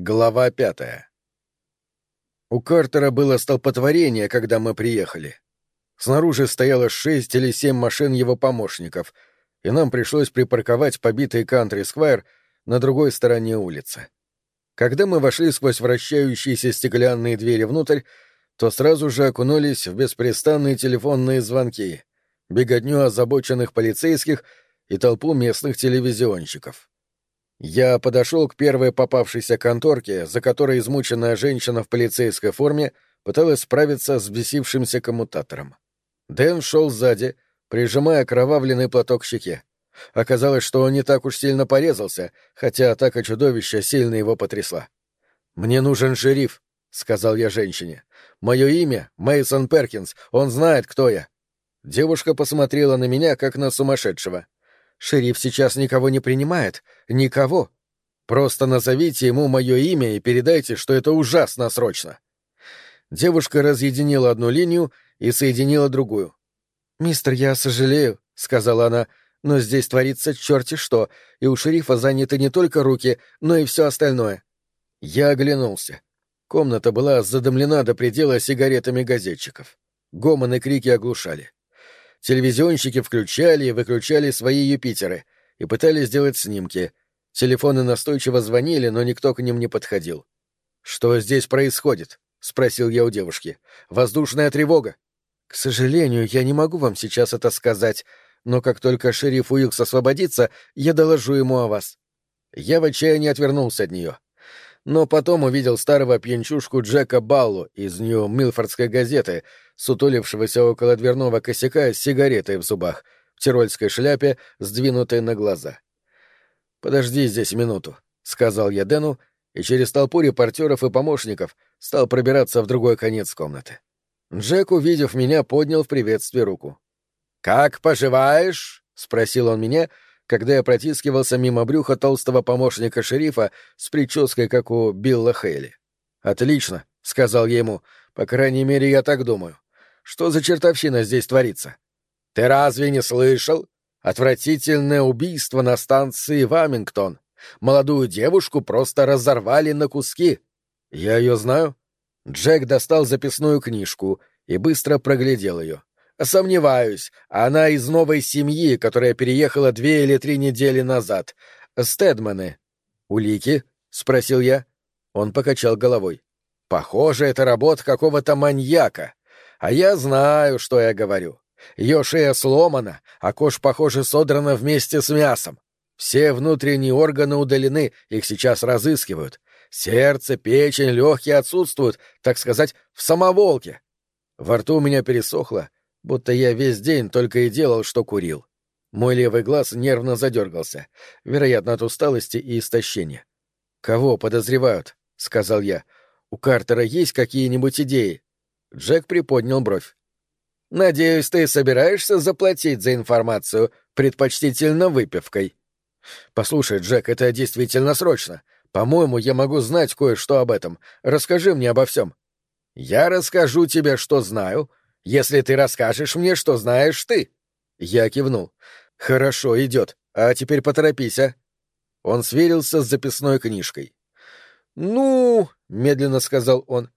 Глава пятая У Картера было столпотворение, когда мы приехали. Снаружи стояло шесть или семь машин его помощников, и нам пришлось припарковать побитый кантри-сквайр на другой стороне улицы. Когда мы вошли сквозь вращающиеся стеклянные двери внутрь, то сразу же окунулись в беспрестанные телефонные звонки, беготню озабоченных полицейских и толпу местных телевизионщиков. Я подошел к первой попавшейся конторке, за которой измученная женщина в полицейской форме пыталась справиться с бесившимся коммутатором. Дэн шел сзади, прижимая кровавленный платок к щеке. Оказалось, что он не так уж сильно порезался, хотя атака чудовища сильно его потрясла. «Мне нужен шериф», — сказал я женщине. «Мое имя — Мейсон Перкинс, он знает, кто я». Девушка посмотрела на меня, как на сумасшедшего. Шериф сейчас никого не принимает. Никого. Просто назовите ему мое имя и передайте, что это ужасно срочно. Девушка разъединила одну линию и соединила другую. «Мистер, я сожалею», — сказала она, — «но здесь творится черти что, и у шерифа заняты не только руки, но и все остальное». Я оглянулся. Комната была задымлена до предела сигаретами газетчиков. Гомон и крики оглушали. Телевизионщики включали и выключали свои Юпитеры и пытались сделать снимки. Телефоны настойчиво звонили, но никто к ним не подходил. «Что здесь происходит?» — спросил я у девушки. «Воздушная тревога». «К сожалению, я не могу вам сейчас это сказать, но как только шериф Уилкс освободится, я доложу ему о вас». Я в отчаянии отвернулся от нее но потом увидел старого пьянчушку Джека Баллу из Нью-Милфордской газеты, сутулившегося около дверного косяка с сигаретой в зубах, в тирольской шляпе, сдвинутой на глаза. «Подожди здесь минуту», — сказал я Дэну, и через толпу репортеров и помощников стал пробираться в другой конец комнаты. Джек, увидев меня, поднял в приветствии руку. «Как поживаешь?» — спросил он меня, — когда я протискивался мимо брюха толстого помощника шерифа с прической, как у Билла Хейли. «Отлично», — сказал я ему, — «по крайней мере, я так думаю. Что за чертовщина здесь творится?» «Ты разве не слышал? Отвратительное убийство на станции Вамингтон. Молодую девушку просто разорвали на куски. Я ее знаю». Джек достал записную книжку и быстро проглядел ее. Сомневаюсь. Она из новой семьи, которая переехала две или три недели назад. Стедманы. Улики? спросил я. Он покачал головой. Похоже, это работа какого-то маньяка. А я знаю, что я говорю. Ее шея сломана, а кожа, похоже, содрана вместе с мясом. Все внутренние органы удалены, их сейчас разыскивают. Сердце, печень, легкие отсутствуют, так сказать, в самоволке. Во рту у меня пересохло, будто я весь день только и делал, что курил. Мой левый глаз нервно задергался, вероятно, от усталости и истощения. «Кого подозревают?» — сказал я. «У Картера есть какие-нибудь идеи?» Джек приподнял бровь. «Надеюсь, ты собираешься заплатить за информацию, предпочтительно выпивкой». «Послушай, Джек, это действительно срочно. По-моему, я могу знать кое-что об этом. Расскажи мне обо всем». «Я расскажу тебе, что знаю, если ты расскажешь мне, что знаешь ты. Я кивнул. Хорошо, идет. А теперь поторопись, а. Он сверился с записной книжкой. Ну, медленно сказал он.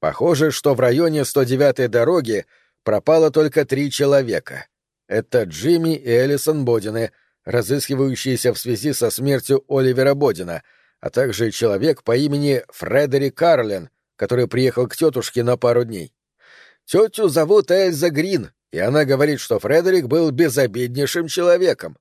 Похоже, что в районе 109-й дороги пропало только три человека. Это Джимми и Элисон Бодины, разыскивающиеся в связи со смертью Оливера Бодина, а также человек по имени Фредерик Карлин, который приехал к тетушке на пару дней. Тетю зовут Эльза Грин, и она говорит, что Фредерик был безобиднейшим человеком.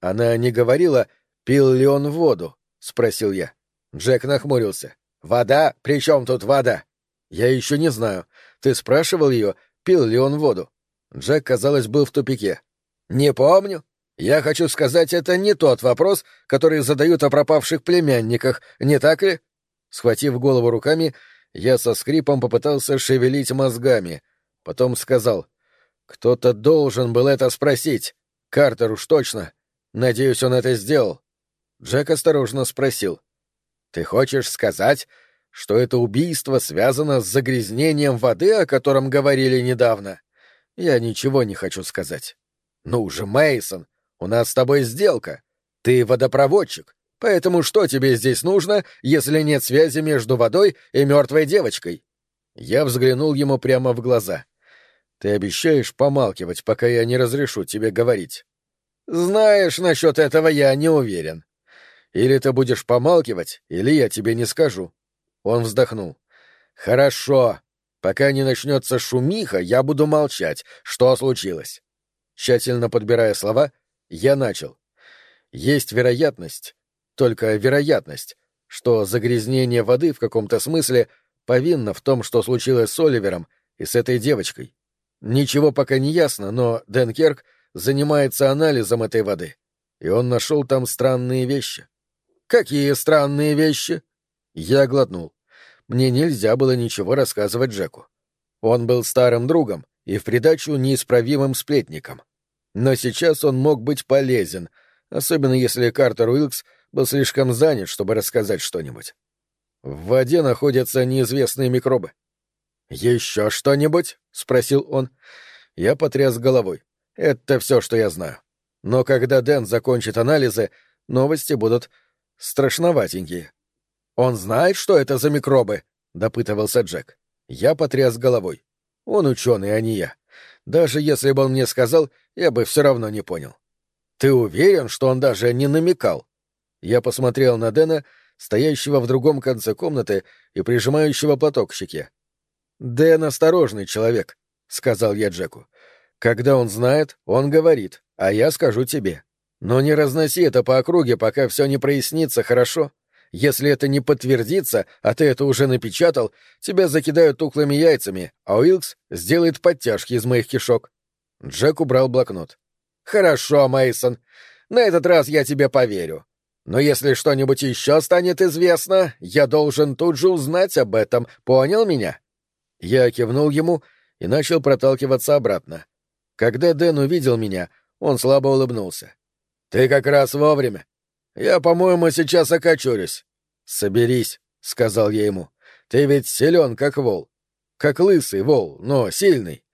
Она не говорила, пил ли он воду, — спросил я. Джек нахмурился. «Вода? При чем тут вода?» «Я еще не знаю. Ты спрашивал ее, пил ли он воду?» Джек, казалось, был в тупике. «Не помню. Я хочу сказать, это не тот вопрос, который задают о пропавших племянниках, не так ли?» Схватив голову руками, я со скрипом попытался шевелить мозгами. Потом сказал, «Кто-то должен был это спросить. Картер уж точно. Надеюсь, он это сделал». Джек осторожно спросил, «Ты хочешь сказать, что это убийство связано с загрязнением воды, о котором говорили недавно?» «Я ничего не хочу сказать». «Ну же, Мейсон, у нас с тобой сделка. Ты водопроводчик. Поэтому что тебе здесь нужно, если нет связи между водой и мертвой девочкой? Я взглянул ему прямо в глаза. Ты обещаешь помалкивать, пока я не разрешу тебе говорить? Знаешь, насчет этого я не уверен. Или ты будешь помалкивать, или я тебе не скажу. Он вздохнул. Хорошо. Пока не начнется шумиха, я буду молчать. Что случилось? Тщательно подбирая слова, я начал. Есть вероятность, только вероятность, что загрязнение воды в каком-то смысле повинно в том, что случилось с Оливером и с этой девочкой. Ничего пока не ясно, но Денкерк занимается анализом этой воды, и он нашел там странные вещи. Какие странные вещи? Я глотнул. Мне нельзя было ничего рассказывать Джеку. Он был старым другом и в придачу неисправимым сплетником. Но сейчас он мог быть полезен, особенно если Картер Уилкс был слишком занят, чтобы рассказать что-нибудь. В воде находятся неизвестные микробы. «Еще что-нибудь?» — спросил он. Я потряс головой. «Это все, что я знаю. Но когда Дэн закончит анализы, новости будут страшноватенькие». «Он знает, что это за микробы?» — допытывался Джек. Я потряс головой. «Он ученый, а не я. Даже если бы он мне сказал, я бы все равно не понял». «Ты уверен, что он даже не намекал?» Я посмотрел на Дэна, стоящего в другом конце комнаты и прижимающего платок к щеке. «Дэн осторожный человек», — сказал я Джеку. «Когда он знает, он говорит, а я скажу тебе. Но не разноси это по округе, пока все не прояснится, хорошо? Если это не подтвердится, а ты это уже напечатал, тебя закидают тухлыми яйцами, а Уилкс сделает подтяжки из моих кишок». Джек убрал блокнот. «Хорошо, Мейсон. На этот раз я тебе поверю. Но если что-нибудь еще станет известно, я должен тут же узнать об этом. Понял меня?» Я кивнул ему и начал проталкиваться обратно. Когда Дэн увидел меня, он слабо улыбнулся. «Ты как раз вовремя. Я, по-моему, сейчас окочурюсь». «Соберись», — сказал я ему. «Ты ведь силен, как вол. Как лысый вол, но сильный.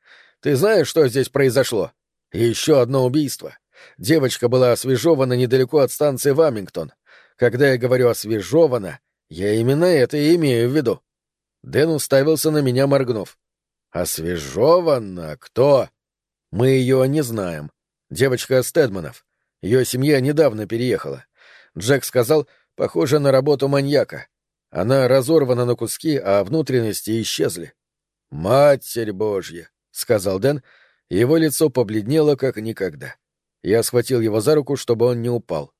Ты знаешь, что здесь произошло? Еще одно убийство. Девочка была освежевана недалеко от станции Вамингтон. Когда я говорю «освежевана», я именно это и имею в виду. Дэн уставился на меня, моргнув. «Освежевана? Кто?» «Мы ее не знаем. Девочка Стедманов. Ее семья недавно переехала. Джек сказал, похоже на работу маньяка. Она разорвана на куски, а внутренности исчезли. «Матерь Божья!» — сказал Дэн, его лицо побледнело, как никогда. Я схватил его за руку, чтобы он не упал.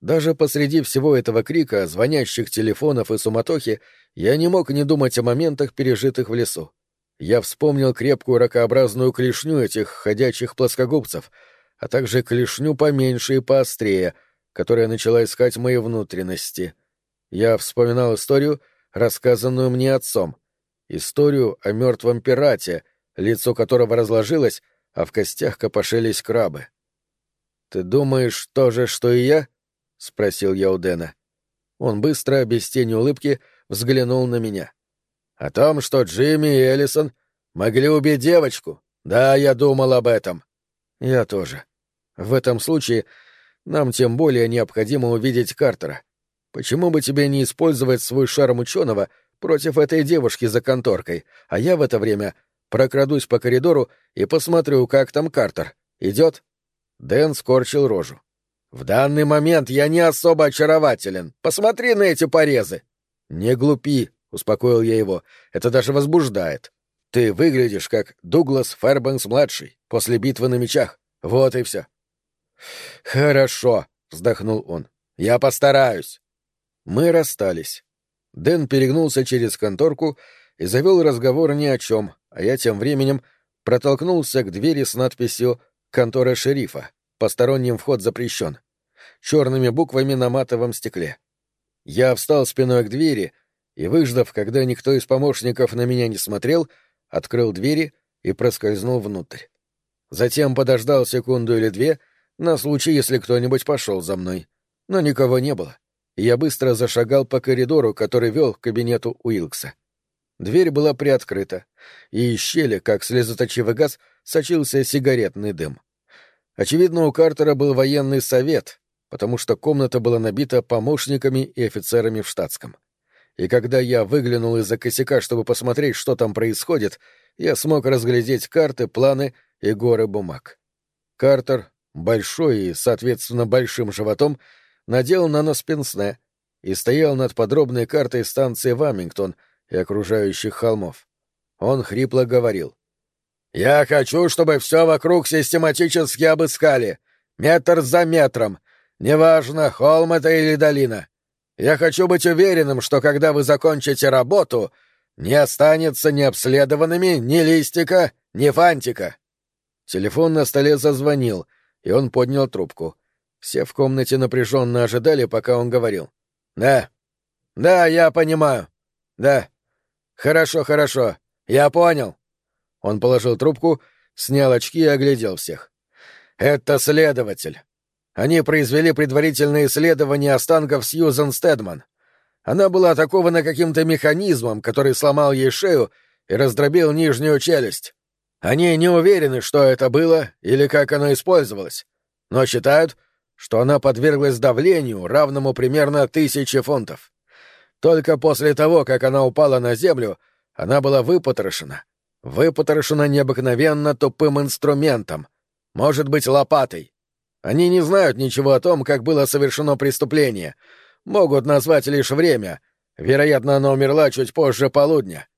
Даже посреди всего этого крика, звонящих телефонов и суматохи, я не мог не думать о моментах, пережитых в лесу. Я вспомнил крепкую ракообразную клешню этих ходячих плоскогубцев, а также клешню поменьше и поострее, которая начала искать мои внутренности. Я вспоминал историю, рассказанную мне отцом. Историю о мертвом пирате, лицо которого разложилось, а в костях копошились крабы. «Ты думаешь то же, что и я?» — спросил я у Дэна. Он быстро, без тени улыбки, взглянул на меня. «О том, что Джимми и Эллисон могли убить девочку. Да, я думал об этом». «Я тоже. В этом случае нам тем более необходимо увидеть Картера. Почему бы тебе не использовать свой шарм ученого против этой девушки за конторкой, а я в это время прокрадусь по коридору и посмотрю, как там Картер. Идет?» Дэн скорчил рожу. «В данный момент я не особо очарователен. Посмотри на эти порезы!» «Не глупи», — успокоил я его. «Это даже возбуждает. Ты выглядишь как Дуглас Фэрбэнкс-младший после битвы на мечах. Вот и все». «Хорошо», — вздохнул он. «Я постараюсь». Мы расстались. Дэн перегнулся через конторку и завел разговор ни о чем, а я тем временем протолкнулся к двери с надписью Контора шерифа. Посторонним вход запрещен. Черными буквами на матовом стекле. Я встал спиной к двери и, выждав, когда никто из помощников на меня не смотрел, открыл двери и проскользнул внутрь. Затем подождал секунду или две на случай, если кто-нибудь пошел за мной. Но никого не было, я быстро зашагал по коридору, который вел к кабинету Уилкса. Дверь была приоткрыта, и из щели, как слезоточивый газ, сочился сигаретный дым. Очевидно, у Картера был военный совет, потому что комната была набита помощниками и офицерами в штатском. И когда я выглянул из-за косяка, чтобы посмотреть, что там происходит, я смог разглядеть карты, планы и горы бумаг. Картер, большой и, соответственно, большим животом, надел на и стоял над подробной картой станции Вамингтон и окружающих холмов. Он хрипло говорил. «Я хочу, чтобы все вокруг систематически обыскали, метр за метром, неважно, холм это или долина. Я хочу быть уверенным, что когда вы закончите работу, не останется необследованными ни листика, ни фантика». Телефон на столе зазвонил, и он поднял трубку. Все в комнате напряженно ожидали, пока он говорил. «Да. Да, я понимаю. Да. Хорошо, хорошо. Я понял». Он положил трубку, снял очки и оглядел всех. «Это следователь. Они произвели предварительное исследование останков Сьюзен Стедман. Она была атакована каким-то механизмом, который сломал ей шею и раздробил нижнюю челюсть. Они не уверены, что это было или как оно использовалось, но считают, что она подверглась давлению, равному примерно тысяче фунтов. Только после того, как она упала на землю, она была выпотрошена. Выпотрошена необыкновенно тупым инструментом, может быть, лопатой. Они не знают ничего о том, как было совершено преступление. Могут назвать лишь время. Вероятно, она умерла чуть позже полудня.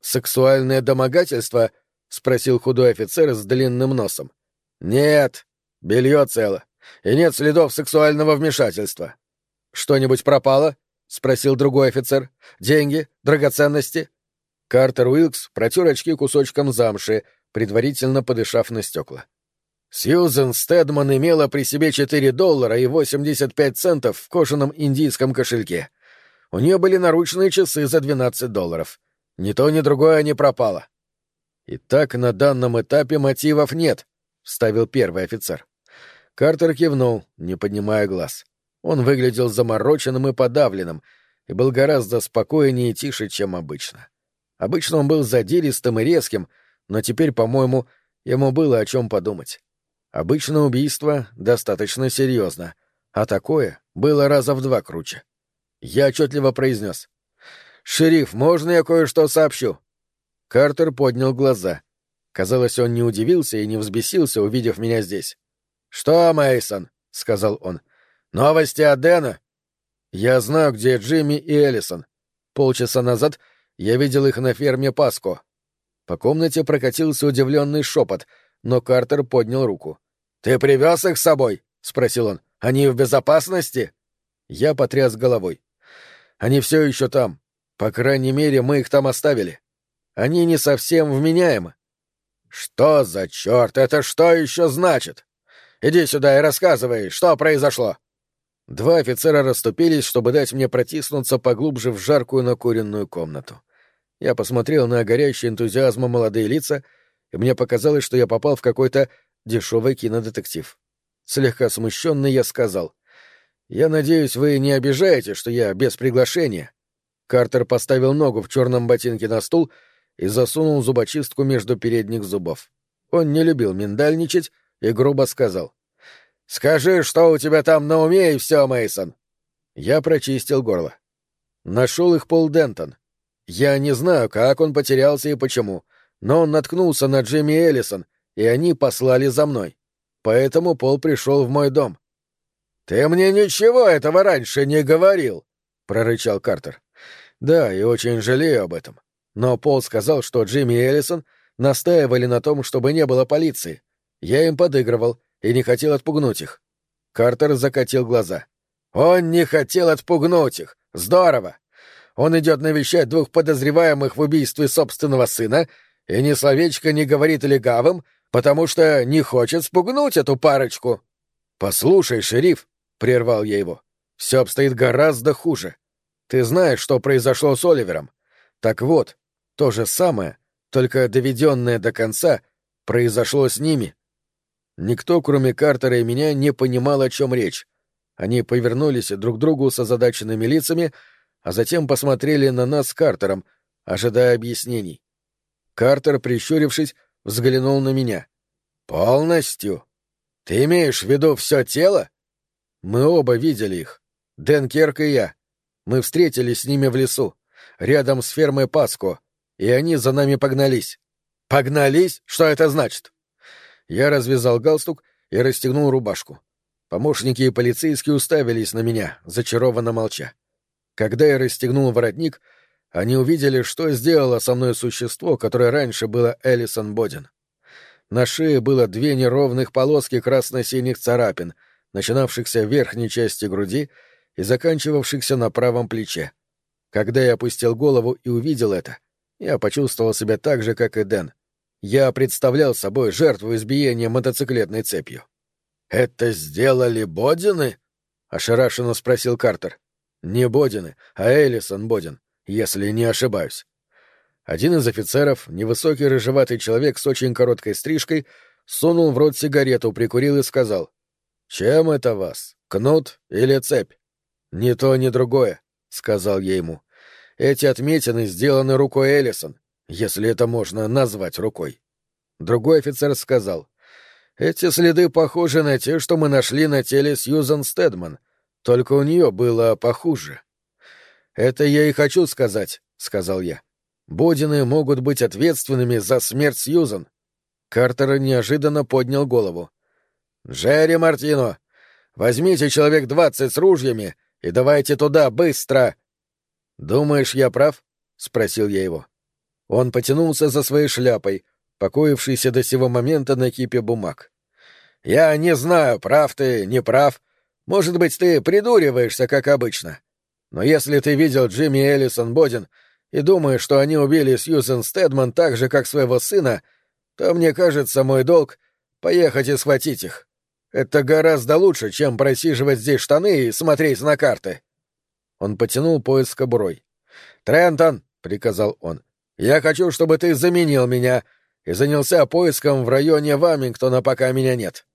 Сексуальное домогательство —— спросил худой офицер с длинным носом. «Нет, белье цело, и нет следов сексуального вмешательства». «Что-нибудь пропало?» — спросил другой офицер. «Деньги? Драгоценности?» Картер Уилкс протер очки кусочком замши, предварительно подышав на стекла. Сьюзен Стедман имела при себе 4 доллара и 85 центов в кожаном индийском кошельке. У нее были наручные часы за 12 долларов. Ни то, ни другое не пропало. «И так на данном этапе мотивов нет», — вставил первый офицер. Картер кивнул, не поднимая глаз. Он выглядел замороченным и подавленным, и был гораздо спокойнее и тише, чем обычно. Обычно он был задиристым и резким, но теперь, по-моему, ему было о чем подумать. Обычно убийство достаточно серьезно, а такое было раза в два круче. Я отчетливо произнес. «Шериф, можно я кое-что сообщу?» Картер поднял глаза. Казалось, он не удивился и не взбесился, увидев меня здесь. «Что, Мейсон? сказал он. «Новости от Дэна?» «Я знаю, где Джимми и Эллисон. Полчаса назад я видел их на ферме Паско». По комнате прокатился удивленный шепот, но Картер поднял руку. «Ты привез их с собой?» — спросил он. «Они в безопасности?» Я потряс головой. «Они все еще там. По крайней мере, мы их там оставили. Они не совсем вменяемы. Что за черт? Это что еще значит? Иди сюда и рассказывай, что произошло. Два офицера расступились, чтобы дать мне протиснуться поглубже в жаркую накуренную комнату. Я посмотрел на горящие энтузиазмом молодые лица, и мне показалось, что я попал в какой-то дешевый кинодетектив. Слегка смущенный я сказал. «Я надеюсь, вы не обижаете, что я без приглашения». Картер поставил ногу в черном ботинке на стул и засунул зубочистку между передних зубов. Он не любил миндальничать и грубо сказал. «Скажи, что у тебя там на уме, и все, Мейсон. Я прочистил горло. Нашел их Пол Дентон. Я не знаю, как он потерялся и почему, но он наткнулся на Джимми Эллисон, и они послали за мной. Поэтому Пол пришел в мой дом. «Ты мне ничего этого раньше не говорил», — прорычал Картер. «Да, и очень жалею об этом. Но Пол сказал, что Джимми Эллисон настаивали на том, чтобы не было полиции. Я им подыгрывал и не хотел отпугнуть их. Картер закатил глаза. Он не хотел отпугнуть их. Здорово. Он идет навещать двух подозреваемых в убийстве собственного сына и ни словечко не говорит легавым, потому что не хочет спугнуть эту парочку. Послушай, шериф, прервал я его. Все обстоит гораздо хуже. Ты знаешь, что произошло с Оливером. Так вот, то же самое, только доведенное до конца, произошло с ними. Никто, кроме Картера и меня, не понимал, о чем речь. Они повернулись друг к другу с озадаченными лицами, а затем посмотрели на нас с Картером, ожидая объяснений. Картер, прищурившись, взглянул на меня. «Полностью? Ты имеешь в виду все тело?» Мы оба видели их. Дэн Керк и я. Мы встретились с ними в лесу, рядом с фермой Паско, и они за нами погнались. Погнались? Что это значит? Я развязал галстук и расстегнул рубашку. Помощники и полицейские уставились на меня, зачарованно молча. Когда я расстегнул воротник, они увидели, что сделало со мной существо, которое раньше было Элисон Бодин. На шее было две неровных полоски красно-синих царапин, начинавшихся в верхней части груди и заканчивавшихся на правом плече. Когда я опустил голову и увидел это, я почувствовал себя так же, как и Дэн. Я представлял собой жертву избиения мотоциклетной цепью. «Это сделали Бодины?» — ошарашенно спросил Картер. «Не Бодины, а Элисон Бодин, если не ошибаюсь». Один из офицеров, невысокий рыжеватый человек с очень короткой стрижкой, сунул в рот сигарету, прикурил и сказал. «Чем это вас? Кнут или цепь?» «Ни то, ни другое», — сказал я ему. «Эти отметины сделаны рукой Эллисон, если это можно назвать рукой». Другой офицер сказал. «Эти следы похожи на те, что мы нашли на теле Сьюзан Стедман, только у нее было похуже». «Это я и хочу сказать», — сказал я. Бодины могут быть ответственными за смерть Сьюзан. Картер неожиданно поднял голову. «Джерри Мартино, возьмите человек двадцать с ружьями и давайте туда, быстро!» «Думаешь, я прав?» — спросил я его. Он потянулся за своей шляпой, покоившейся до сего момента на кипе бумаг. «Я не знаю, прав ты, не прав. Может быть, ты придуриваешься, как обычно. Но если ты видел Джимми Эллисон Бодин, и думаю, что они убили Сьюзен Стедман так же, как своего сына, то мне кажется, мой долг — поехать и схватить их. Это гораздо лучше, чем просиживать здесь штаны и смотреть на карты. Он потянул пояс кобурой. «Трентон!» — приказал он. «Я хочу, чтобы ты заменил меня и занялся поиском в районе Вамингтона, пока меня нет.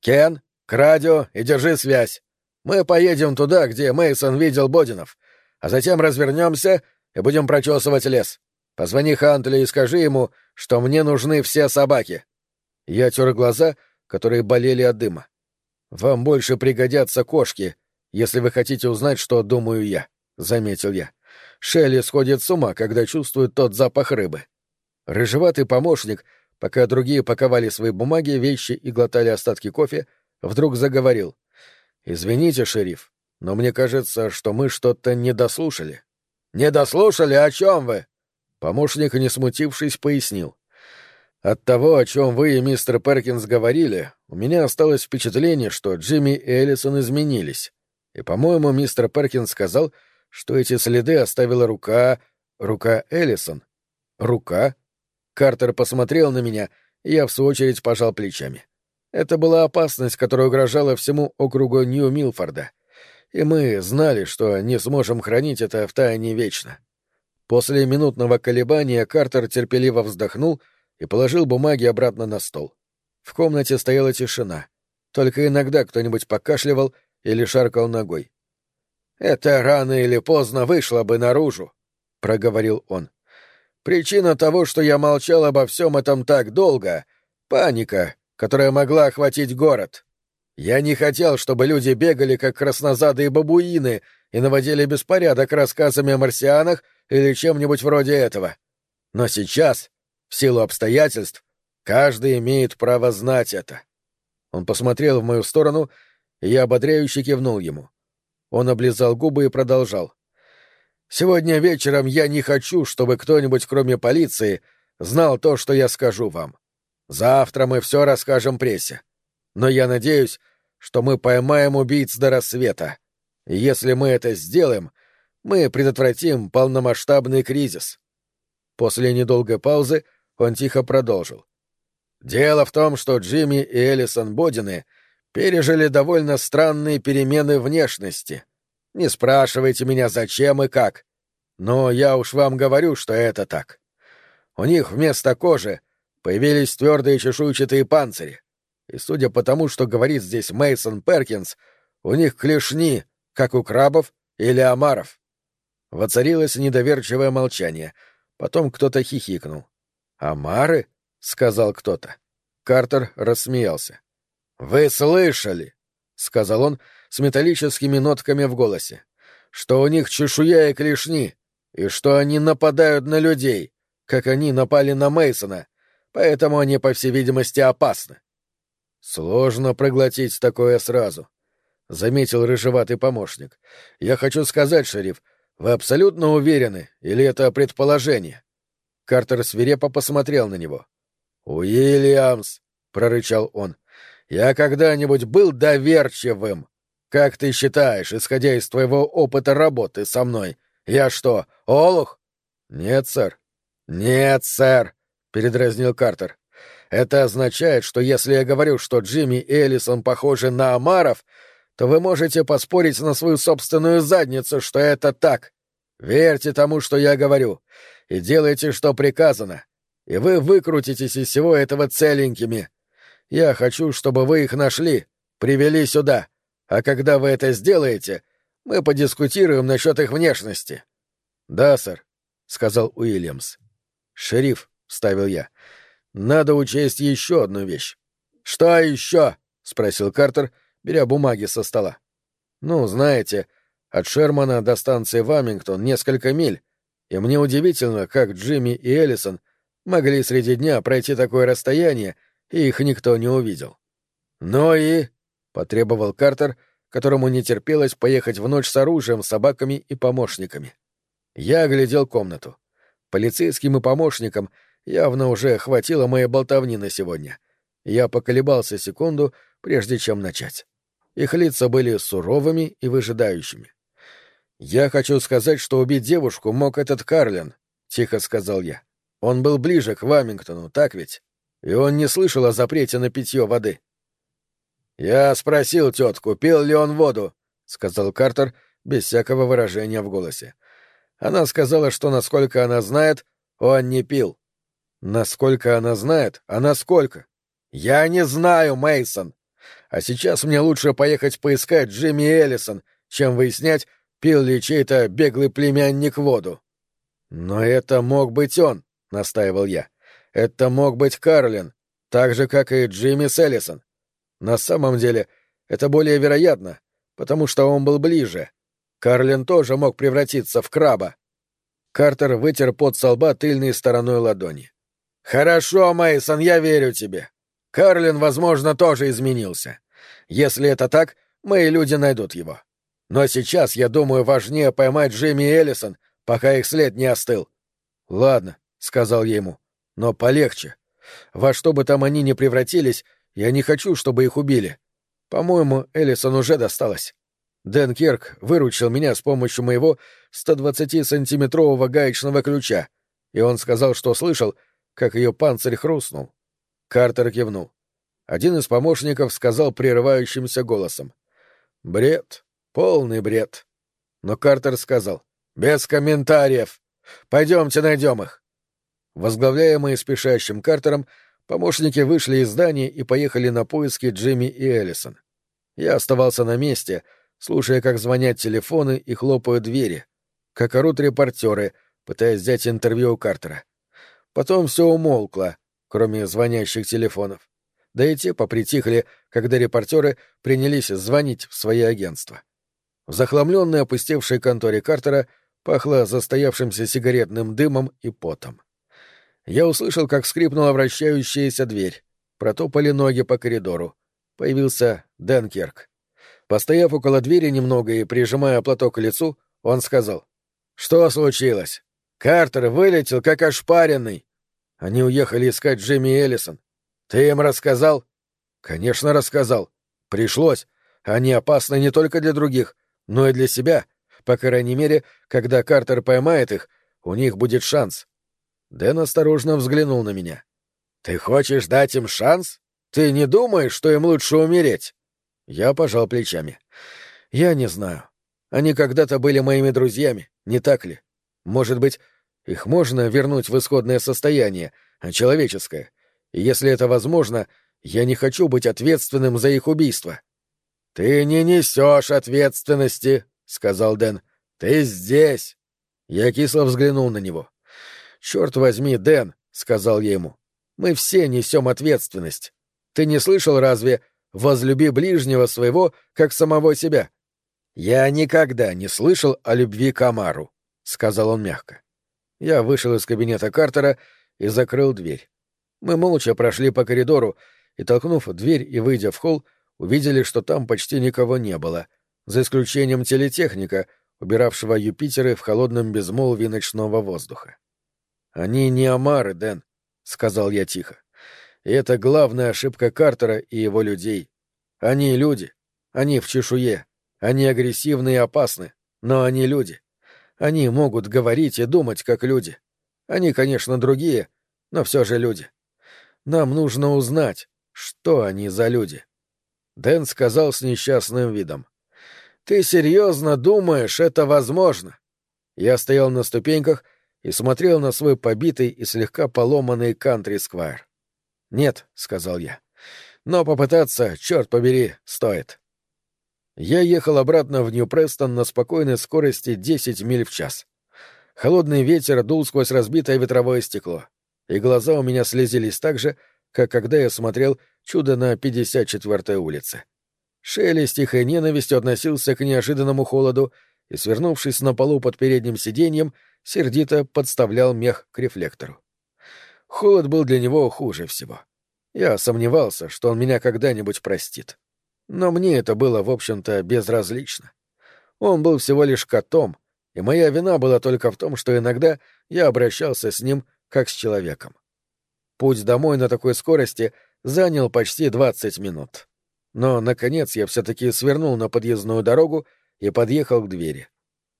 Кен, к радио и держи связь. Мы поедем туда, где Мейсон видел Бодинов, а затем развернемся и будем прочесывать лес. Позвони Хантли и скажи ему, что мне нужны все собаки. Я тер глаза, которые болели от дыма. Вам больше пригодятся кошки, если вы хотите узнать, что думаю я, заметил я. Шелли сходит с ума, когда чувствует тот запах рыбы. Рыжеватый помощник, пока другие паковали свои бумаги, вещи и глотали остатки кофе, вдруг заговорил. «Извините, шериф, но мне кажется, что мы что-то не дослушали. «Не дослушали? О чем вы?» Помощник, не смутившись, пояснил. «От того, о чем вы и мистер Перкинс говорили, у меня осталось впечатление, что Джимми и Эллисон изменились. И, по-моему, мистер Перкинс сказал, что эти следы оставила рука... рука Эллисон. Рука?» Картер посмотрел на меня, и я, в свою очередь, пожал плечами. Это была опасность, которая угрожала всему округу Нью-Милфорда и мы знали, что не сможем хранить это в тайне вечно. После минутного колебания Картер терпеливо вздохнул и положил бумаги обратно на стол. В комнате стояла тишина. Только иногда кто-нибудь покашливал или шаркал ногой. «Это рано или поздно вышло бы наружу», — проговорил он. «Причина того, что я молчал обо всем этом так долго — паника, которая могла охватить город. Я не хотел, чтобы люди бегали, как краснозадые бабуины, и наводили беспорядок рассказами о марсианах или чем-нибудь вроде этого. Но сейчас, в силу обстоятельств, каждый имеет право знать это. Он посмотрел в мою сторону, и я ободряюще кивнул ему. Он облизал губы и продолжал. «Сегодня вечером я не хочу, чтобы кто-нибудь, кроме полиции, знал то, что я скажу вам. Завтра мы все расскажем прессе. Но я надеюсь, что мы поймаем убийц до рассвета. И если мы это сделаем, мы предотвратим полномасштабный кризис. После недолгой паузы он тихо продолжил. Дело в том, что Джимми и Элисон Бодины пережили довольно странные перемены внешности. Не спрашивайте меня, зачем и как. Но я уж вам говорю, что это так. У них вместо кожи появились твердые чешуйчатые панцири и судя по тому, что говорит здесь Мейсон Перкинс, у них клешни, как у крабов или омаров. Воцарилось недоверчивое молчание. Потом кто-то хихикнул. «Омары?» — сказал кто-то. Картер рассмеялся. «Вы слышали?» — сказал он, с металлическими нотками в голосе. «Что у них чешуя и клешни, и что они нападают на людей, как они напали на Мейсона, поэтому они, по всей видимости, опасны». «Сложно проглотить такое сразу», — заметил рыжеватый помощник. «Я хочу сказать, шериф, вы абсолютно уверены, или это предположение?» Картер свирепо посмотрел на него. «Уильямс», — прорычал он, — «я когда-нибудь был доверчивым. Как ты считаешь, исходя из твоего опыта работы со мной, я что, олух?» «Нет, сэр». «Нет, сэр», — передразнил Картер. «Это означает, что если я говорю, что Джимми и Эллисон похожи на Амаров, то вы можете поспорить на свою собственную задницу, что это так. Верьте тому, что я говорю, и делайте, что приказано, и вы выкрутитесь из всего этого целенькими. Я хочу, чтобы вы их нашли, привели сюда, а когда вы это сделаете, мы подискутируем насчет их внешности». «Да, сэр», — сказал Уильямс. «Шериф», — вставил я, — «надо учесть еще одну вещь». «Что еще?» — спросил Картер, беря бумаги со стола. «Ну, знаете, от Шермана до станции Вамингтон несколько миль, и мне удивительно, как Джимми и Эллисон могли среди дня пройти такое расстояние, и их никто не увидел. «Ну и...» — потребовал Картер, которому не терпелось поехать в ночь с оружием, собаками и помощниками. Я оглядел комнату. Полицейским и помощникам явно уже хватило моей болтовни на сегодня. Я поколебался секунду, прежде чем начать. Их лица были суровыми и выжидающими. «Я хочу сказать, что убить девушку мог этот Карлин», — тихо сказал я. «Он был ближе к Вамингтону, так ведь? И он не слышал о запрете на питье воды». «Я спросил тетку, пил ли он воду», — сказал Картер без всякого выражения в голосе. Она сказала, что, насколько она знает, он не пил. Насколько она знает, а насколько? Я не знаю, Мейсон. А сейчас мне лучше поехать поискать Джимми Эллисон, чем выяснять, пил ли чей-то беглый племянник воду. Но это мог быть он, настаивал я. Это мог быть Карлин, так же, как и Джимми с Эллисон. На самом деле, это более вероятно, потому что он был ближе. Карлин тоже мог превратиться в краба. Картер вытер пот со лба тыльной стороной ладони. «Хорошо, Мейсон, я верю тебе. Карлин, возможно, тоже изменился. Если это так, мои люди найдут его. Но сейчас, я думаю, важнее поймать Джимми Эллисон, пока их след не остыл». «Ладно», — сказал я ему, — «но полегче. Во что бы там они ни превратились, я не хочу, чтобы их убили. По-моему, Эллисон уже досталось». Дэн Керк выручил меня с помощью моего 120-сантиметрового гаечного ключа, и он сказал, что слышал, как ее панцирь хрустнул. Картер кивнул. Один из помощников сказал прерывающимся голосом. «Бред. Полный бред». Но Картер сказал. «Без комментариев. Пойдемте найдем их». Возглавляемые спешащим Картером, помощники вышли из здания и поехали на поиски Джимми и Эллисон. Я оставался на месте — слушая, как звонят телефоны и хлопают двери, как орут репортеры, пытаясь взять интервью у Картера. Потом все умолкло, кроме звонящих телефонов. Да и те попритихли, когда репортеры принялись звонить в свои агентства. В захламленной опустевшей конторе Картера пахло застоявшимся сигаретным дымом и потом. Я услышал, как скрипнула вращающаяся дверь. Протопали ноги по коридору. Появился Дэн Керк. Постояв около двери немного и прижимая платок к лицу, он сказал. «Что случилось? Картер вылетел, как ошпаренный. Они уехали искать Джимми Эллисон. Ты им рассказал?» «Конечно, рассказал. Пришлось. Они опасны не только для других, но и для себя. По крайней мере, когда Картер поймает их, у них будет шанс». Дэн осторожно взглянул на меня. «Ты хочешь дать им шанс? Ты не думаешь, что им лучше умереть?» Я пожал плечами. Я не знаю. Они когда-то были моими друзьями, не так ли? Может быть, их можно вернуть в исходное состояние, а человеческое. И если это возможно, я не хочу быть ответственным за их убийство. Ты не несешь ответственности, сказал Дэн. Ты здесь. Я кисло взглянул на него. Черт возьми, Дэн, сказал я ему. Мы все несем ответственность. Ты не слышал разве «возлюби ближнего своего, как самого себя». «Я никогда не слышал о любви к Амару», — сказал он мягко. Я вышел из кабинета Картера и закрыл дверь. Мы молча прошли по коридору и, толкнув дверь и выйдя в холл, увидели, что там почти никого не было, за исключением телетехника, убиравшего Юпитеры в холодном безмолвии ночного воздуха. «Они не омары, Дэн», — сказал я тихо. «И это главная ошибка Картера и его людей. Они люди. Они в чешуе. Они агрессивны и опасны. Но они люди. Они могут говорить и думать, как люди. Они, конечно, другие, но все же люди. Нам нужно узнать, что они за люди». Дэн сказал с несчастным видом. «Ты серьезно думаешь, это возможно?» Я стоял на ступеньках и смотрел на свой побитый и слегка поломанный кантри-сквайр. «Нет», — сказал я, — «но попытаться, черт побери, стоит». Я ехал обратно в Нью-Престон на спокойной скорости 10 миль в час. Холодный ветер дул сквозь разбитое ветровое стекло, и глаза у меня слезились так же, как когда я смотрел «Чудо на 54-й улице». Шелли с тихой ненавистью относился к неожиданному холоду и, свернувшись на полу под передним сиденьем, сердито подставлял мех к рефлектору. Холод был для него хуже всего. Я сомневался, что он меня когда-нибудь простит. Но мне это было, в общем-то, безразлично. Он был всего лишь котом, и моя вина была только в том, что иногда я обращался с ним как с человеком. Путь домой на такой скорости занял почти двадцать минут. Но, наконец, я все-таки свернул на подъездную дорогу и подъехал к двери.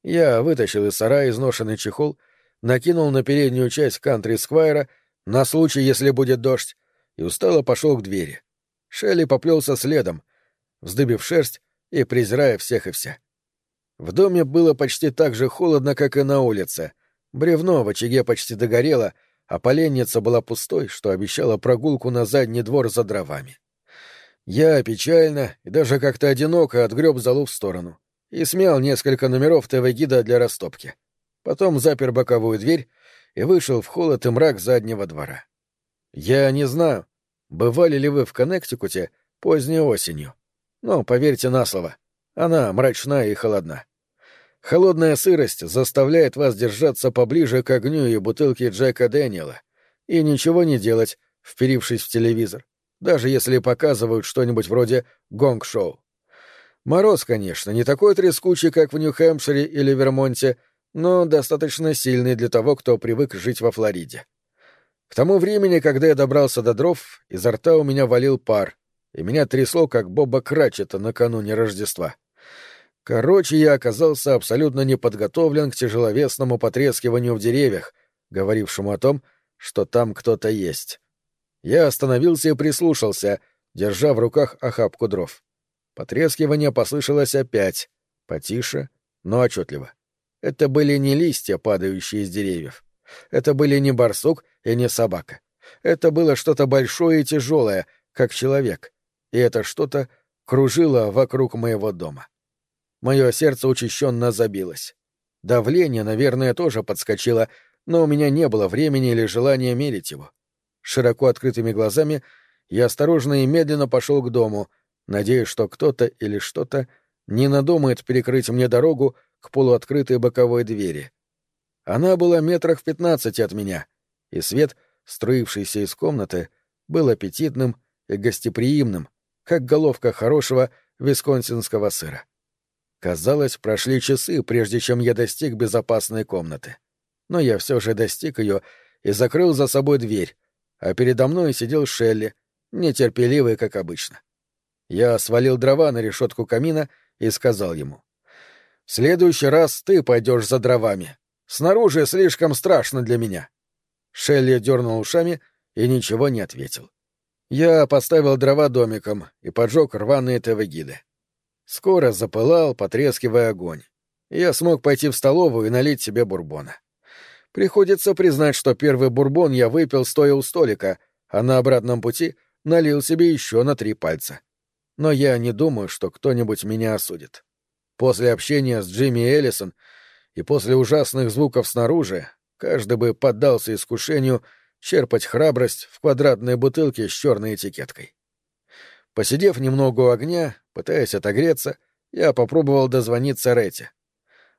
Я вытащил из сарая изношенный чехол, накинул на переднюю часть кантри-сквайра на случай, если будет дождь, и устало пошел к двери. Шелли поплелся следом, вздыбив шерсть и презирая всех и вся. В доме было почти так же холодно, как и на улице. Бревно в очаге почти догорело, а поленница была пустой, что обещало прогулку на задний двор за дровами. Я печально и даже как-то одиноко отгреб залу в сторону и смял несколько номеров ТВ-гида для растопки. Потом запер боковую дверь и вышел в холод и мрак заднего двора. Я не знаю, бывали ли вы в Коннектикуте поздней осенью, но поверьте на слово, она мрачна и холодна. Холодная сырость заставляет вас держаться поближе к огню и бутылке Джека Дэниела и ничего не делать, вперившись в телевизор, даже если показывают что-нибудь вроде гонг-шоу. Мороз, конечно, не такой трескучий, как в Нью-Хэмпшире или Вермонте, но достаточно сильный для того, кто привык жить во Флориде. К тому времени, когда я добрался до дров, изо рта у меня валил пар, и меня трясло, как Боба Крачета накануне Рождества. Короче, я оказался абсолютно неподготовлен к тяжеловесному потрескиванию в деревьях, говорившему о том, что там кто-то есть. Я остановился и прислушался, держа в руках охапку дров. Потрескивание послышалось опять, потише, но отчетливо. Это были не листья, падающие из деревьев. Это были не барсук и не собака. Это было что-то большое и тяжелое, как человек. И это что-то кружило вокруг моего дома. Мое сердце учащенно забилось. Давление, наверное, тоже подскочило, но у меня не было времени или желания мерить его. Широко открытыми глазами я осторожно и медленно пошел к дому, надеясь, что кто-то или что-то не надумает перекрыть мне дорогу к полуоткрытой боковой двери. Она была метрах в пятнадцати от меня, и свет, струившийся из комнаты, был аппетитным и гостеприимным, как головка хорошего висконсинского сыра. Казалось, прошли часы, прежде чем я достиг безопасной комнаты. Но я все же достиг ее и закрыл за собой дверь, а передо мной сидел Шелли, нетерпеливый, как обычно. Я свалил дрова на решетку камина и сказал ему. «В следующий раз ты пойдешь за дровами. Снаружи слишком страшно для меня». Шелли дернул ушами и ничего не ответил. Я поставил дрова домиком и поджег рваные ТВ-гиды. Скоро запылал, потрескивая огонь. Я смог пойти в столовую и налить себе бурбона. Приходится признать, что первый бурбон я выпил стоя у столика, а на обратном пути налил себе еще на три пальца. Но я не думаю, что кто-нибудь меня осудит. После общения с Джимми Эллисон и после ужасных звуков снаружи каждый бы поддался искушению черпать храбрость в квадратной бутылке с черной этикеткой. Посидев немного у огня, пытаясь отогреться, я попробовал дозвониться Ретте.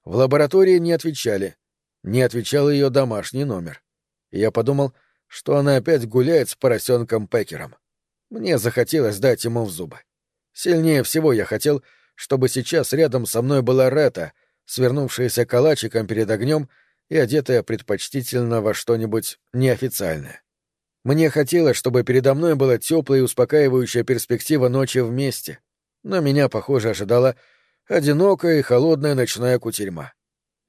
В лаборатории не отвечали. Не отвечал ее домашний номер. я подумал, что она опять гуляет с поросенком Пекером. Мне захотелось дать ему в зубы. Сильнее всего я хотел, чтобы сейчас рядом со мной была Рета, свернувшаяся калачиком перед огнем и одетая предпочтительно во что-нибудь неофициальное. Мне хотелось, чтобы передо мной была теплая и успокаивающая перспектива ночи вместе, но меня, похоже, ожидала одинокая и холодная ночная кутерьма.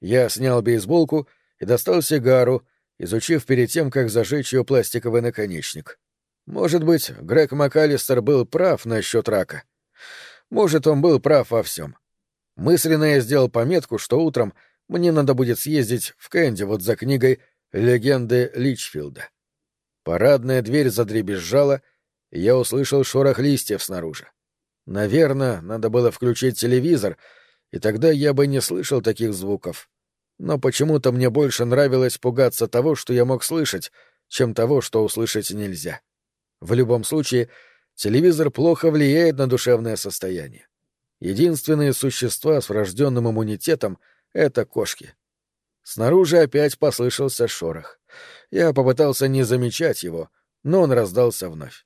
Я снял бейсболку и достал сигару, изучив перед тем, как зажечь ее пластиковый наконечник. Может быть, Грег МакАлистер был прав насчет рака. Может, он был прав во всем. Мысленно я сделал пометку, что утром мне надо будет съездить в Кэнди вот за книгой «Легенды Личфилда». Парадная дверь задребезжала, и я услышал шорох листьев снаружи. Наверное, надо было включить телевизор, и тогда я бы не слышал таких звуков. Но почему-то мне больше нравилось пугаться того, что я мог слышать, чем того, что услышать нельзя. В любом случае, телевизор плохо влияет на душевное состояние. Единственные существа с врожденным иммунитетом — это кошки. Снаружи опять послышался шорох. Я попытался не замечать его, но он раздался вновь.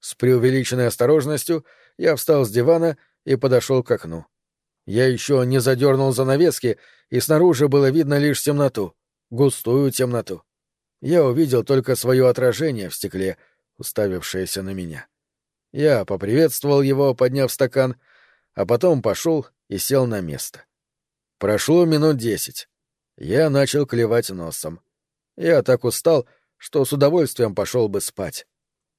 С преувеличенной осторожностью я встал с дивана и подошел к окну. Я еще не задернул занавески, и снаружи было видно лишь темноту, густую темноту. Я увидел только свое отражение в стекле, уставившееся на меня. Я поприветствовал его, подняв стакан, а потом пошел и сел на место. Прошло минут десять. Я начал клевать носом. Я так устал, что с удовольствием пошел бы спать.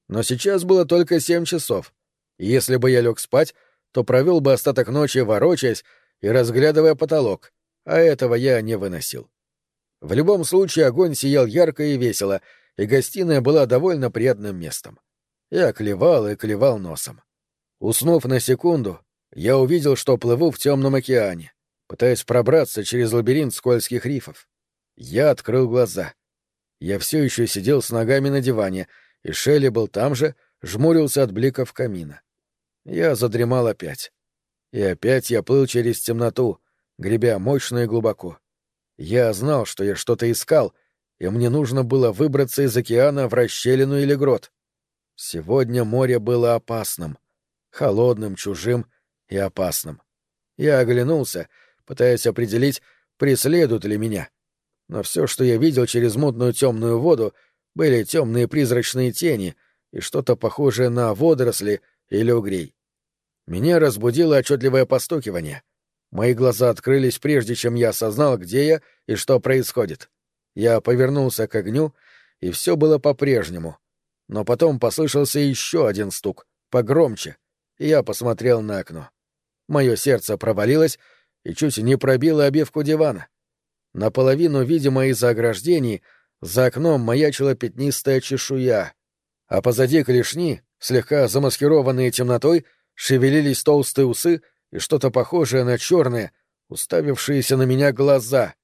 Но сейчас было только семь часов. Если бы я лег спать, то провел бы остаток ночи ворочаясь и разглядывая потолок, а этого я не выносил. В любом случае огонь сиял ярко и весело, и гостиная была довольно приятным местом. Я клевал и клевал носом. Уснув на секунду, я увидел, что плыву в темном океане, пытаясь пробраться через лабиринт скользких рифов. Я открыл глаза. Я все еще сидел с ногами на диване — и Шелли был там же, жмурился от бликов камина. Я задремал опять. И опять я плыл через темноту, гребя мощно и глубоко. Я знал, что я что-то искал, и мне нужно было выбраться из океана в расщелину или грот. Сегодня море было опасным, холодным, чужим и опасным. Я оглянулся, пытаясь определить, преследуют ли меня. Но все, что я видел через мутную темную воду, были темные призрачные тени и что-то похожее на водоросли или угрей. Меня разбудило отчетливое постукивание. Мои глаза открылись прежде, чем я осознал, где я и что происходит. Я повернулся к огню, и все было по-прежнему. Но потом послышался еще один стук, погромче, и я посмотрел на окно. Мое сердце провалилось и чуть не пробило обивку дивана. Наполовину, видимо, из-за ограждений — за окном маячила пятнистая чешуя, а позади клешни, слегка замаскированные темнотой, шевелились толстые усы и что-то похожее на черные, уставившиеся на меня глаза.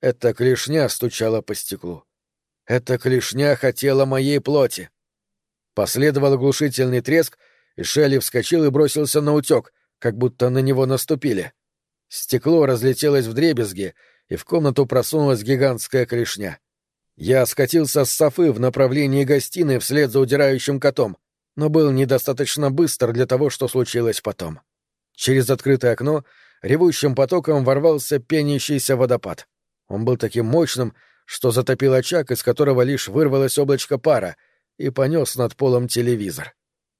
Эта клешня стучала по стеклу. Эта клешня хотела моей плоти. Последовал оглушительный треск, и Шелли вскочил и бросился на утек, как будто на него наступили. Стекло разлетелось в дребезги, и в комнату просунулась гигантская клешня. Я скатился с софы в направлении гостиной вслед за удирающим котом, но был недостаточно быстр для того, что случилось потом. Через открытое окно ревущим потоком ворвался пенящийся водопад. Он был таким мощным, что затопил очаг, из которого лишь вырвалось облачко пара, и понес над полом телевизор.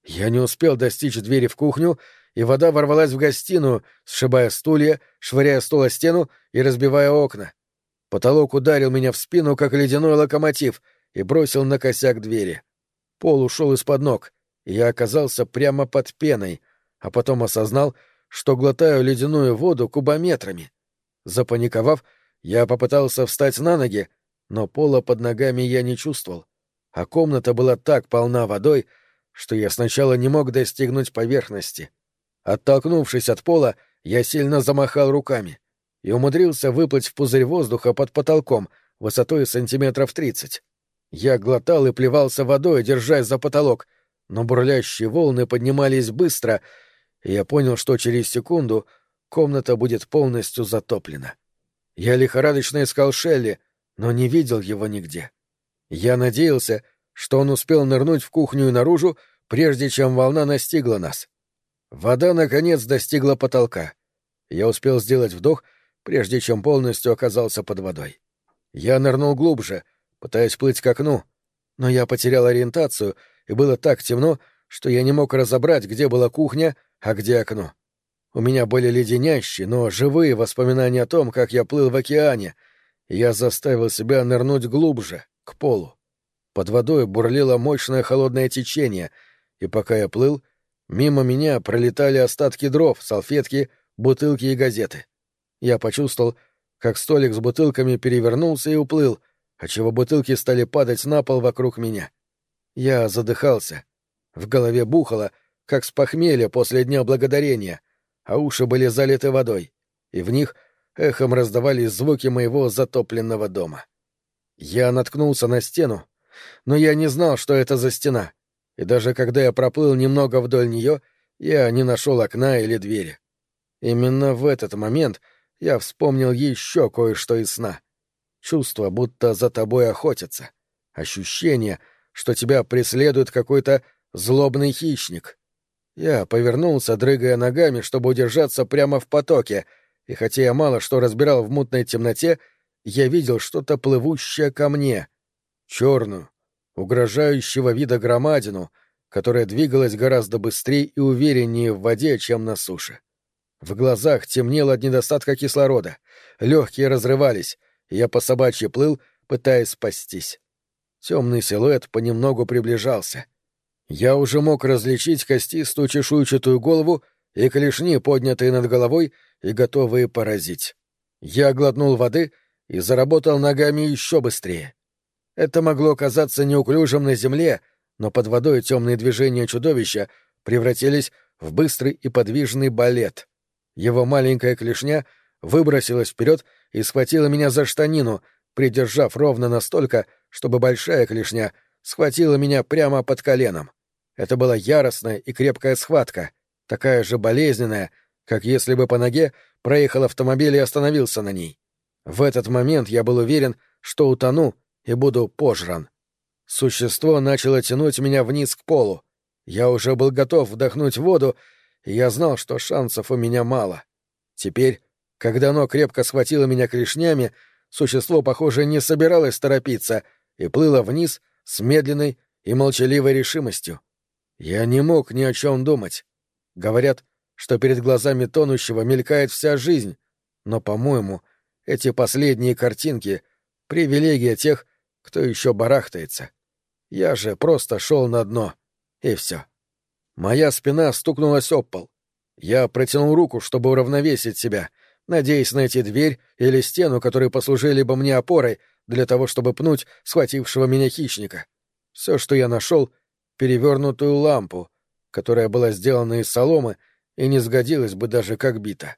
Я не успел достичь двери в кухню, и вода ворвалась в гостиную, сшибая стулья, швыряя стол о стену и разбивая окна. Потолок ударил меня в спину, как ледяной локомотив, и бросил на косяк двери. Пол ушел из-под ног, и я оказался прямо под пеной, а потом осознал, что глотаю ледяную воду кубометрами. Запаниковав, я попытался встать на ноги, но пола под ногами я не чувствовал, а комната была так полна водой, что я сначала не мог достигнуть поверхности. Оттолкнувшись от пола, я сильно замахал руками и умудрился выплыть в пузырь воздуха под потолком высотой сантиметров тридцать. Я глотал и плевался водой, держась за потолок, но бурлящие волны поднимались быстро, и я понял, что через секунду комната будет полностью затоплена. Я лихорадочно искал Шелли, но не видел его нигде. Я надеялся, что он успел нырнуть в кухню и наружу, прежде чем волна настигла нас. Вода, наконец, достигла потолка. Я успел сделать вдох, прежде чем полностью оказался под водой. Я нырнул глубже, пытаясь плыть к окну, но я потерял ориентацию, и было так темно, что я не мог разобрать, где была кухня, а где окно. У меня были леденящие, но живые воспоминания о том, как я плыл в океане, и я заставил себя нырнуть глубже, к полу. Под водой бурлило мощное холодное течение, и пока я плыл, мимо меня пролетали остатки дров, салфетки, бутылки и газеты. Я почувствовал, как столик с бутылками перевернулся и уплыл, отчего бутылки стали падать на пол вокруг меня. Я задыхался. В голове бухало, как с похмелья после Дня Благодарения, а уши были залиты водой, и в них эхом раздавались звуки моего затопленного дома. Я наткнулся на стену, но я не знал, что это за стена, и даже когда я проплыл немного вдоль нее, я не нашел окна или двери. Именно в этот момент я вспомнил еще кое-что из сна. Чувство, будто за тобой охотятся. Ощущение, что тебя преследует какой-то злобный хищник. Я повернулся, дрыгая ногами, чтобы удержаться прямо в потоке, и хотя я мало что разбирал в мутной темноте, я видел что-то плывущее ко мне. Черную, угрожающего вида громадину, которая двигалась гораздо быстрее и увереннее в воде, чем на суше. В глазах темнело от недостатка кислорода, легкие разрывались, и я по собачьи плыл, пытаясь спастись. Темный силуэт понемногу приближался. Я уже мог различить костистую чешуйчатую голову и клешни, поднятые над головой и готовые поразить. Я глотнул воды и заработал ногами еще быстрее. Это могло казаться неуклюжим на земле, но под водой темные движения чудовища превратились в быстрый и подвижный балет. Его маленькая клешня выбросилась вперед и схватила меня за штанину, придержав ровно настолько, чтобы большая клешня схватила меня прямо под коленом. Это была яростная и крепкая схватка, такая же болезненная, как если бы по ноге проехал автомобиль и остановился на ней. В этот момент я был уверен, что утону и буду пожран. Существо начало тянуть меня вниз к полу. Я уже был готов вдохнуть воду, и я знал, что шансов у меня мало. Теперь, когда оно крепко схватило меня клешнями, существо, похоже, не собиралось торопиться и плыло вниз с медленной и молчаливой решимостью. Я не мог ни о чем думать. Говорят, что перед глазами тонущего мелькает вся жизнь, но, по-моему, эти последние картинки — привилегия тех, кто еще барахтается. Я же просто шел на дно, и все. Моя спина стукнулась об пол. Я протянул руку, чтобы уравновесить себя, надеясь найти дверь или стену, которые послужили бы мне опорой для того, чтобы пнуть схватившего меня хищника. Все, что я нашел — перевернутую лампу, которая была сделана из соломы и не сгодилась бы даже как бита.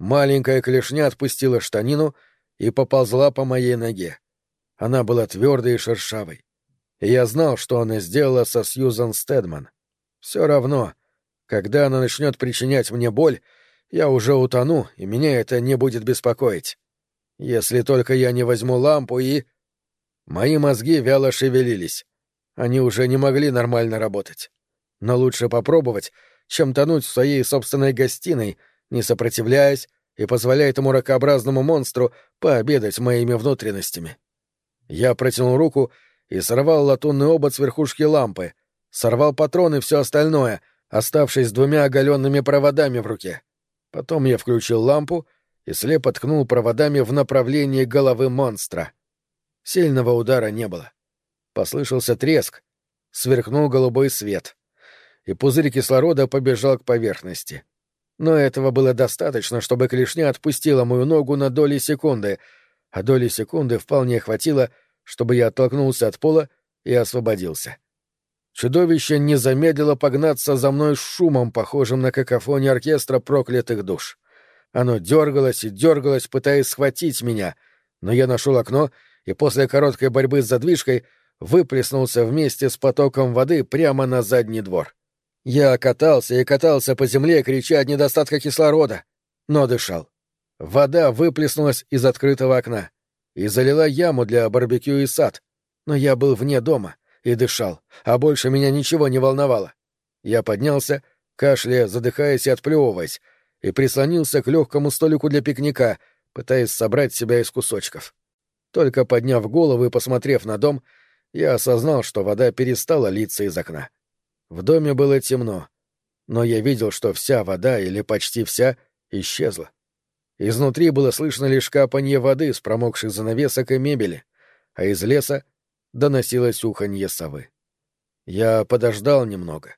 Маленькая клешня отпустила штанину и поползла по моей ноге. Она была твердой и шершавой. И я знал, что она сделала со Сьюзан Стедман. Все равно, когда она начнет причинять мне боль, я уже утону, и меня это не будет беспокоить. Если только я не возьму лампу и... Мои мозги вяло шевелились. Они уже не могли нормально работать. Но лучше попробовать, чем тонуть в своей собственной гостиной, не сопротивляясь и позволяя этому ракообразному монстру пообедать моими внутренностями. Я протянул руку и сорвал латунный обод с верхушки лампы — сорвал патрон и все остальное, оставшись с двумя оголенными проводами в руке. Потом я включил лампу и слепо ткнул проводами в направлении головы монстра. Сильного удара не было. Послышался треск, сверкнул голубой свет, и пузырь кислорода побежал к поверхности. Но этого было достаточно, чтобы клешня отпустила мою ногу на доли секунды, а доли секунды вполне хватило, чтобы я оттолкнулся от пола и освободился. Чудовище не замедлило погнаться за мной шумом, похожим на какофонию оркестра проклятых душ. Оно дергалось и дергалось, пытаясь схватить меня, но я нашел окно и после короткой борьбы с задвижкой выплеснулся вместе с потоком воды прямо на задний двор. Я катался и катался по земле, крича от недостатка кислорода, но дышал. Вода выплеснулась из открытого окна и залила яму для барбекю и сад, но я был вне дома и дышал, а больше меня ничего не волновало. Я поднялся, кашляя, задыхаясь и отплевываясь, и прислонился к легкому столику для пикника, пытаясь собрать себя из кусочков. Только подняв голову и посмотрев на дом, я осознал, что вода перестала литься из окна. В доме было темно, но я видел, что вся вода, или почти вся, исчезла. Изнутри было слышно лишь капанье воды с промокших занавесок и мебели, а из леса доносилось уханье совы. Я подождал немного,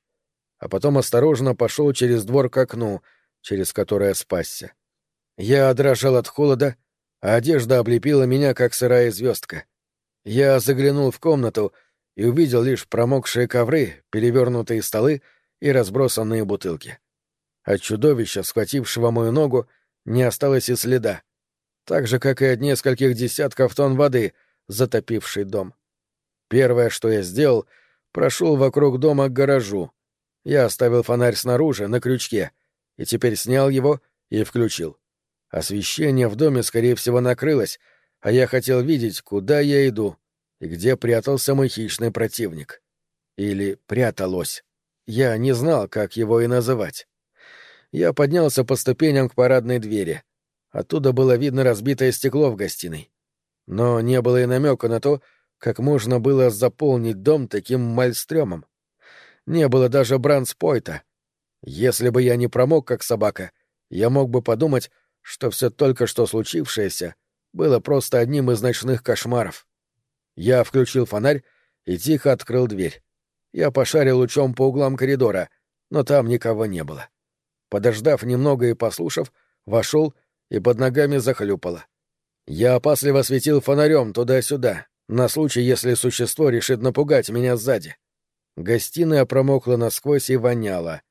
а потом осторожно пошел через двор к окну, через которое спасся. Я дрожал от холода, а одежда облепила меня, как сырая звездка. Я заглянул в комнату и увидел лишь промокшие ковры, перевернутые столы и разбросанные бутылки. От чудовища, схватившего мою ногу, не осталось и следа, так же, как и от нескольких десятков тонн воды, затопившей дом. Первое, что я сделал, прошел вокруг дома к гаражу. Я оставил фонарь снаружи, на крючке, и теперь снял его и включил. Освещение в доме, скорее всего, накрылось, а я хотел видеть, куда я иду и где прятался мой хищный противник. Или пряталось. Я не знал, как его и называть я поднялся по ступеням к парадной двери. Оттуда было видно разбитое стекло в гостиной. Но не было и намека на то, как можно было заполнить дом таким мальстрёмом. Не было даже бранспойта. Если бы я не промок, как собака, я мог бы подумать, что все только что случившееся было просто одним из ночных кошмаров. Я включил фонарь и тихо открыл дверь. Я пошарил лучом по углам коридора, но там никого не было. Подождав немного и послушав, вошел и под ногами захлюпало. Я опасливо светил фонарем туда-сюда, на случай, если существо решит напугать меня сзади. Гостиная промокла насквозь и воняла.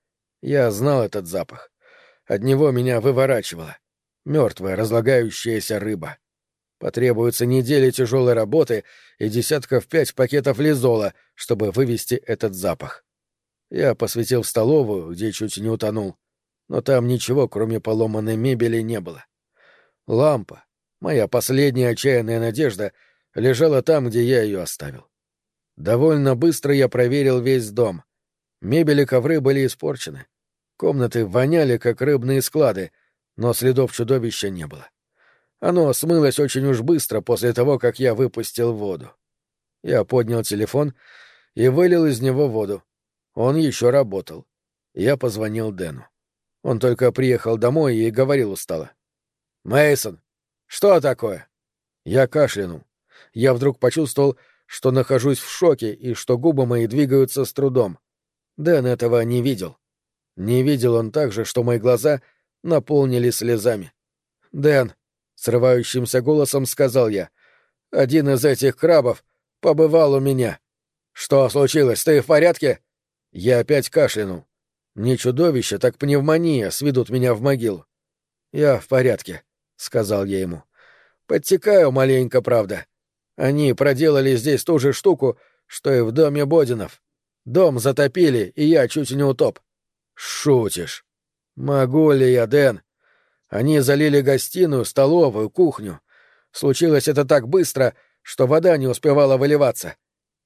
Я знал этот запах. От него меня выворачивало. Мертвая, разлагающаяся рыба. Потребуется недели тяжелой работы и десятков пять пакетов лизола, чтобы вывести этот запах. Я посветил в столовую, где чуть не утонул но там ничего, кроме поломанной мебели, не было. Лампа, моя последняя отчаянная надежда, лежала там, где я ее оставил. Довольно быстро я проверил весь дом. Мебель и ковры были испорчены. Комнаты воняли, как рыбные склады, но следов чудовища не было. Оно смылось очень уж быстро после того, как я выпустил воду. Я поднял телефон и вылил из него воду. Он еще работал. Я позвонил Дэну. Он только приехал домой и говорил устало. Мейсон, что такое? Я кашлянул. Я вдруг почувствовал, что нахожусь в шоке и что губы мои двигаются с трудом. Дэн этого не видел. Не видел он также, что мои глаза наполнились слезами. «Дэн», — срывающимся голосом сказал я, — «один из этих крабов побывал у меня». «Что случилось? Ты в порядке?» Я опять кашлянул. Не чудовище, так пневмония сведут меня в могилу. Я в порядке, сказал я ему. Подтекаю маленько, правда. Они проделали здесь ту же штуку, что и в доме Бодинов. Дом затопили, и я чуть не утоп. Шутишь. Могу ли я, Дэн? Они залили гостиную, столовую, кухню. Случилось это так быстро, что вода не успевала выливаться.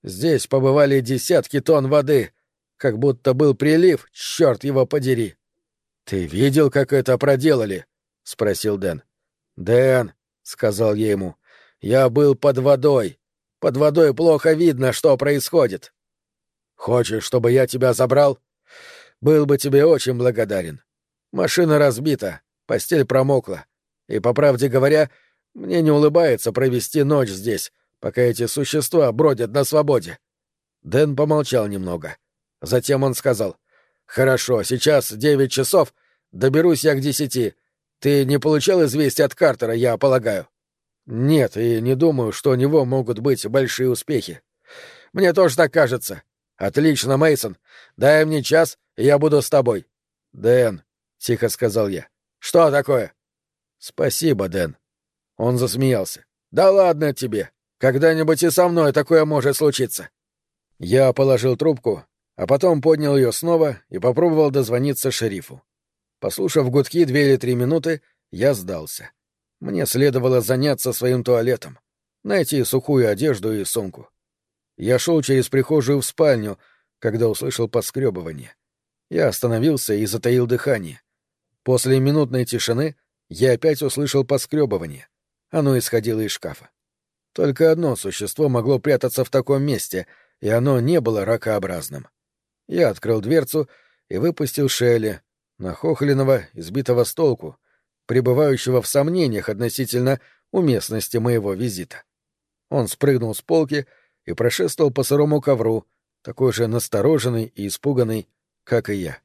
Здесь побывали десятки тонн воды, как будто был прилив, черт его подери. Ты видел, как это проделали? спросил Дэн. Дэн, сказал я ему, я был под водой. Под водой плохо видно, что происходит. Хочешь, чтобы я тебя забрал? Был бы тебе очень благодарен. Машина разбита, постель промокла. И, по правде говоря, мне не улыбается провести ночь здесь, пока эти существа бродят на свободе. Дэн помолчал немного. Затем он сказал, «Хорошо, сейчас девять часов, доберусь я к десяти. Ты не получал известия от Картера, я полагаю?» «Нет, и не думаю, что у него могут быть большие успехи». «Мне тоже так кажется». «Отлично, Мейсон. Дай мне час, и я буду с тобой». «Дэн», — тихо сказал я. «Что такое?» «Спасибо, Дэн». Он засмеялся. «Да ладно тебе. Когда-нибудь и со мной такое может случиться. Я положил трубку, а потом поднял ее снова и попробовал дозвониться шерифу. Послушав гудки две или три минуты, я сдался. Мне следовало заняться своим туалетом, найти сухую одежду и сумку. Я шел через прихожую в спальню, когда услышал поскребывание. Я остановился и затаил дыхание. После минутной тишины я опять услышал поскребывание. Оно исходило из шкафа. Только одно существо могло прятаться в таком месте, и оно не было ракообразным. Я открыл дверцу и выпустил Шелли, нахохленного, избитого с толку, пребывающего в сомнениях относительно уместности моего визита. Он спрыгнул с полки и прошествовал по сырому ковру, такой же настороженный и испуганный, как и я.